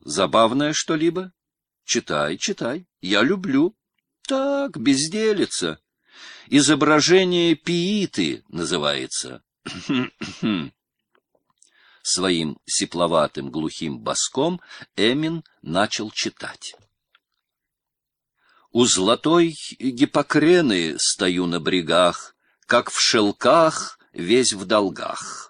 забавное что-либо? Читай, читай. Я люблю. Так, безделица. Изображение пииты называется. Своим сипловатым глухим баском Эмин начал читать. У золотой гипокрены стою на брегах, как в шелках, весь в долгах.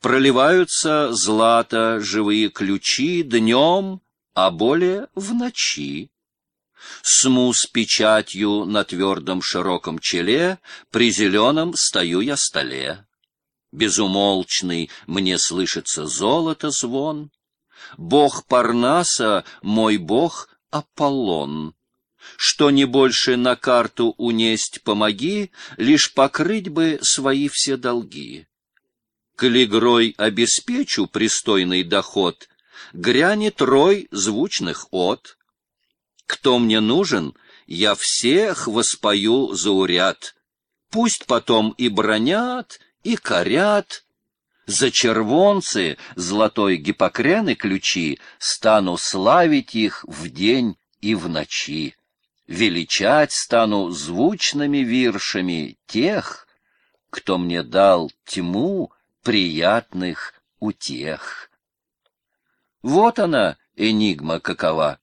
Проливаются злато живые ключи днем, а более в ночи. Сму с печатью на твердом широком челе, при зеленом стою я столе. Безумолчный мне слышится золото звон. Бог Парнаса, мой бог Аполлон. Что не больше на карту унесть помоги, лишь покрыть бы свои все долги. Калигрой обеспечу пристойный доход, грянет рой звучных от. Кто мне нужен, я всех воспою зауряд. Пусть потом и бронят, и корят. За червонцы золотой гипокрены ключи стану славить их в день и в ночи. Величать стану звучными виршами тех, кто мне дал тьму приятных утех. Вот она, энигма какова.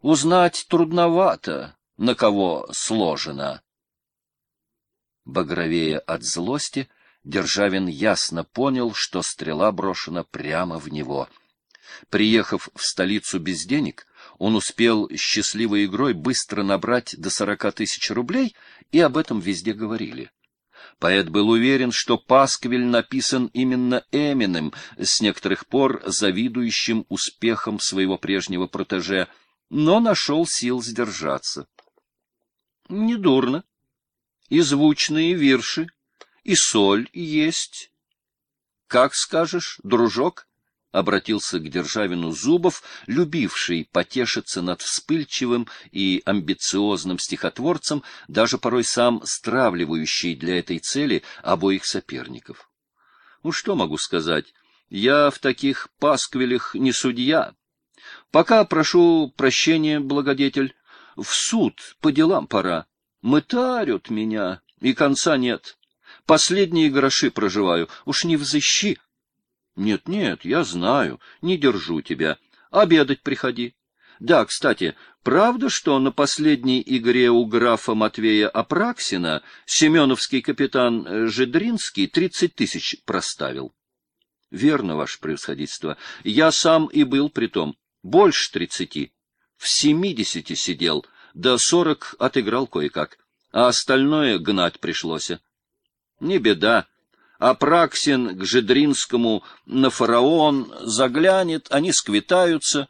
Узнать трудновато, на кого сложена. Багровея от злости, Державин ясно понял, что стрела брошена прямо в него. Приехав в столицу без денег, он успел счастливой игрой быстро набрать до сорока тысяч рублей, и об этом везде говорили. Поэт был уверен, что Пасквиль написан именно Эминым, с некоторых пор завидующим успехом своего прежнего протеже, но нашел сил сдержаться. Недурно. И звучные вирши, и соль есть. Как скажешь, дружок? Обратился к Державину Зубов, любивший потешиться над вспыльчивым и амбициозным стихотворцем, даже порой сам стравливающий для этой цели обоих соперников. Ну что могу сказать? Я в таких пасквилях не судья. Пока прошу прощения, благодетель. В суд по делам пора. Мытарют меня, и конца нет. Последние гроши проживаю, уж не взыщи. Нет, нет, я знаю, не держу тебя. Обедать приходи. Да, кстати, правда, что на последней игре у графа Матвея Апраксина семеновский капитан Жидринский тридцать тысяч проставил? Верно, ваше превосходительство. Я сам и был при том. Больше тридцати. В семидесяти сидел, да сорок отыграл кое-как, а остальное гнать пришлось. Не беда. Апраксин к Жедринскому на фараон заглянет, они сквитаются.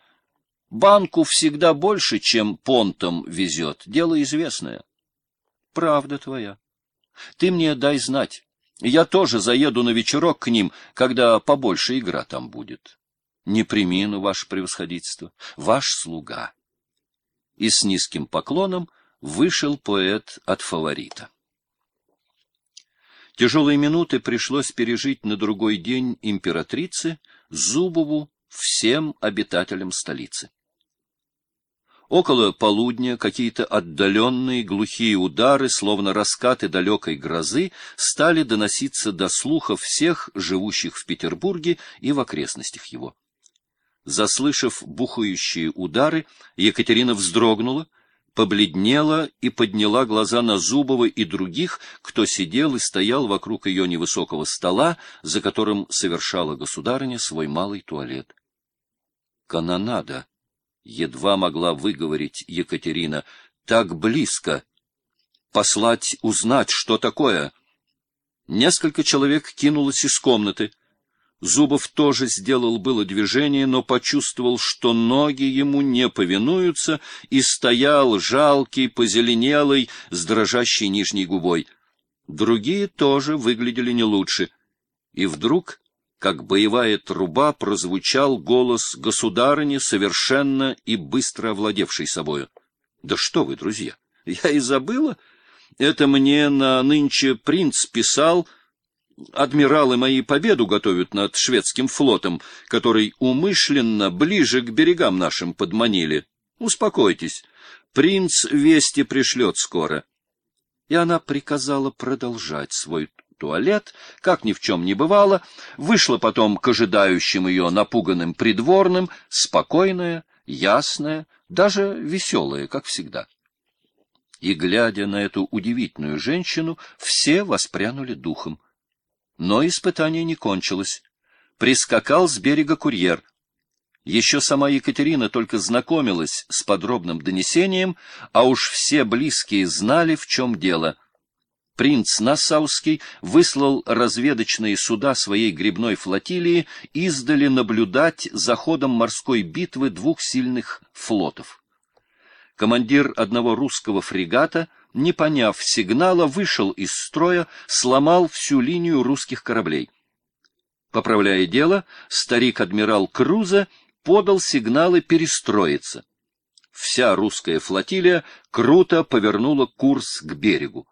Банку всегда больше, чем понтом везет. Дело известное. Правда твоя. Ты мне дай знать. Я тоже заеду на вечерок к ним, когда побольше игра там будет. Не примину, ваше превосходительство, ваш слуга. И с низким поклоном вышел поэт от фаворита. Тяжелые минуты пришлось пережить на другой день императрице, Зубову, всем обитателям столицы. Около полудня какие-то отдаленные глухие удары, словно раскаты далекой грозы, стали доноситься до слуха всех живущих в Петербурге и в окрестностях его. Заслышав бухающие удары, Екатерина вздрогнула, побледнела и подняла глаза на Зубова и других, кто сидел и стоял вокруг ее невысокого стола, за которым совершала государыня свой малый туалет. «Канонада!» — едва могла выговорить Екатерина. «Так близко! Послать узнать, что такое!» Несколько человек кинулось из комнаты. Зубов тоже сделал было движение, но почувствовал, что ноги ему не повинуются, и стоял жалкий, позеленелый, с дрожащей нижней губой. Другие тоже выглядели не лучше. И вдруг, как боевая труба, прозвучал голос государыни, совершенно и быстро овладевшей собою. — Да что вы, друзья, я и забыла. Это мне на нынче принц писал... адмиралы мои победу готовят над шведским флотом, который умышленно ближе к берегам нашим подманили. Успокойтесь, принц вести пришлет скоро. И она приказала продолжать свой туалет, как ни в чем не бывало, вышла потом к ожидающим ее напуганным придворным, спокойная, ясная, даже веселая, как всегда. И, глядя на эту удивительную женщину, все воспрянули духом. Но испытание не кончилось. Прискакал с берега курьер. Еще сама Екатерина только знакомилась с подробным донесением, а уж все близкие знали, в чем дело. Принц Нассауский выслал разведочные суда своей грибной флотилии издали наблюдать за ходом морской битвы двух сильных флотов. Командир одного русского фрегата, не поняв сигнала, вышел из строя, сломал всю линию русских кораблей. Поправляя дело, старик-адмирал Круза подал сигналы перестроиться. Вся русская флотилия круто повернула курс к берегу.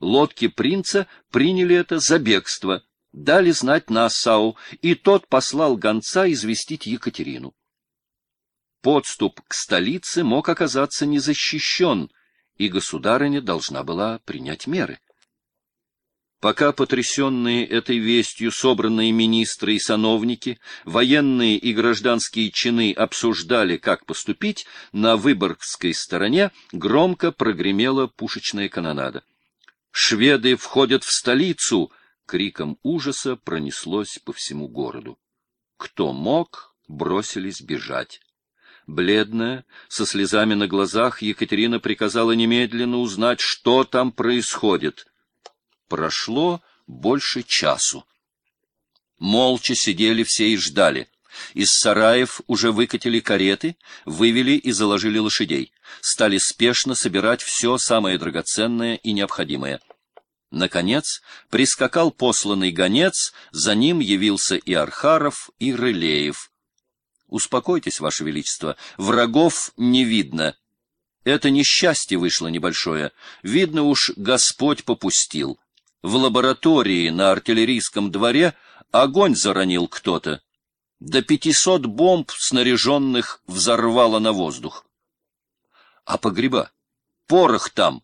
Лодки принца приняли это за бегство, дали знать Нассау, и тот послал гонца известить Екатерину. Подступ к столице мог оказаться незащищен, и государыня должна была принять меры. Пока потрясенные этой вестью собранные министры и сановники, военные и гражданские чины обсуждали, как поступить, на Выборгской стороне громко прогремела пушечная канонада. «Шведы входят в столицу!» — криком ужаса пронеслось по всему городу. Кто мог, бросились бежать. Бледная, со слезами на глазах, Екатерина приказала немедленно узнать, что там происходит. Прошло больше часу. Молча сидели все и ждали. Из сараев уже выкатили кареты, вывели и заложили лошадей. Стали спешно собирать все самое драгоценное и необходимое. Наконец, прискакал посланный гонец, за ним явился и Архаров, и Рылеев. Успокойтесь, Ваше Величество, врагов не видно. Это несчастье вышло небольшое. Видно уж, Господь попустил. В лаборатории на артиллерийском дворе огонь заронил кто-то. До пятисот бомб, снаряженных, взорвало на воздух. А погреба? Порох там.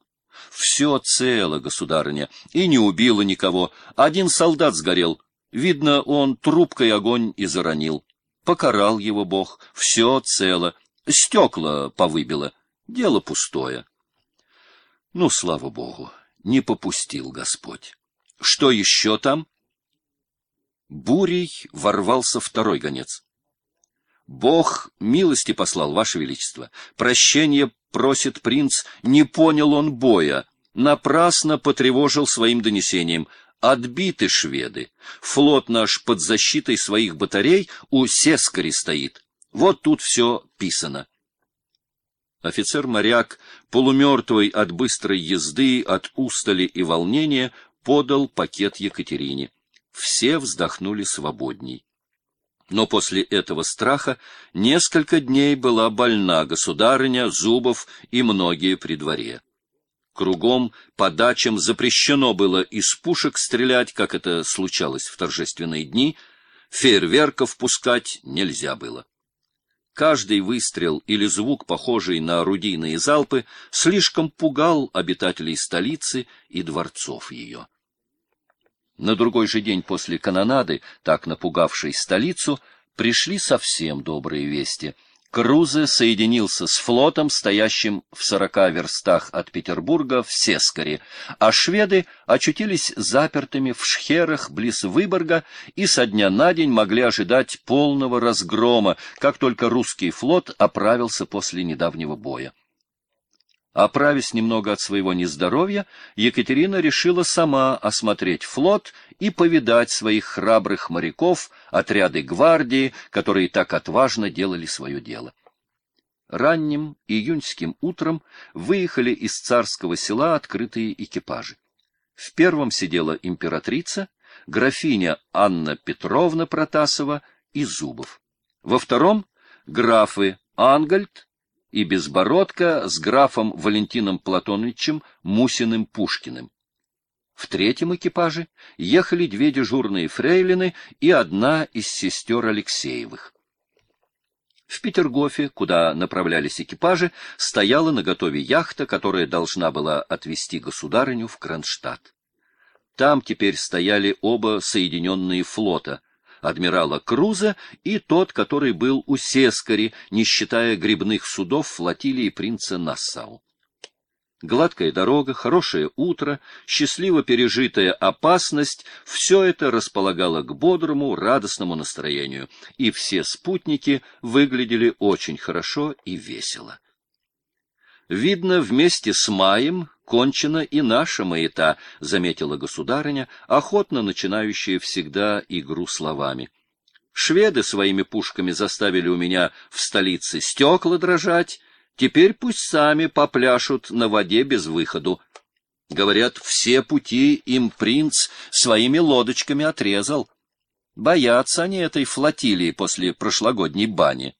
Все цело, государыня, и не убило никого. Один солдат сгорел. Видно, он трубкой огонь и заронил. Покарал его Бог. Все цело. Стекла повыбило. Дело пустое. Ну, слава Богу, не попустил Господь. Что еще там? Бурей ворвался второй гонец. Бог милости послал, Ваше Величество. Прощение просит принц, не понял он боя. Напрасно потревожил своим донесением. Отбиты шведы. Флот наш под защитой своих батарей у Сескари стоит. Вот тут все писано. Офицер-моряк, полумертвый от быстрой езды, от устали и волнения, подал пакет Екатерине. Все вздохнули свободней. Но после этого страха несколько дней была больна государыня, Зубов и многие при дворе. Кругом по дачам запрещено было из пушек стрелять, как это случалось в торжественные дни, фейерверков пускать нельзя было. Каждый выстрел или звук, похожий на орудийные залпы, слишком пугал обитателей столицы и дворцов ее. На другой же день после канонады, так напугавшей столицу, пришли совсем добрые вести. Крузе соединился с флотом, стоящим в сорока верстах от Петербурга в Сескаре, а шведы очутились запертыми в шхерах близ Выборга и со дня на день могли ожидать полного разгрома, как только русский флот оправился после недавнего боя. Оправясь немного от своего нездоровья, Екатерина решила сама осмотреть флот и повидать своих храбрых моряков, отряды гвардии, которые так отважно делали свое дело. Ранним июньским утром выехали из царского села открытые экипажи. В первом сидела императрица, графиня Анна Петровна Протасова и Зубов. Во втором — графы Ангальд, и Безбородко с графом Валентином Платоновичем Мусиным-Пушкиным. В третьем экипаже ехали две дежурные фрейлины и одна из сестер Алексеевых. В Петергофе, куда направлялись экипажи, стояла наготове яхта, которая должна была отвезти государыню в Кронштадт. Там теперь стояли оба соединенные флота — адмирала Круза и тот, который был у Сескари, не считая грибных судов флотилии принца Нассау. Гладкая дорога, хорошее утро, счастливо пережитая опасность — все это располагало к бодрому, радостному настроению, и все спутники выглядели очень хорошо и весело. Видно, вместе с маем кончена и наша маята, — заметила государыня, охотно начинающая всегда игру словами. Шведы своими пушками заставили у меня в столице стекла дрожать, теперь пусть сами попляшут на воде без выходу. Говорят, все пути им принц своими лодочками отрезал. Боятся они этой флотилии после прошлогодней бани.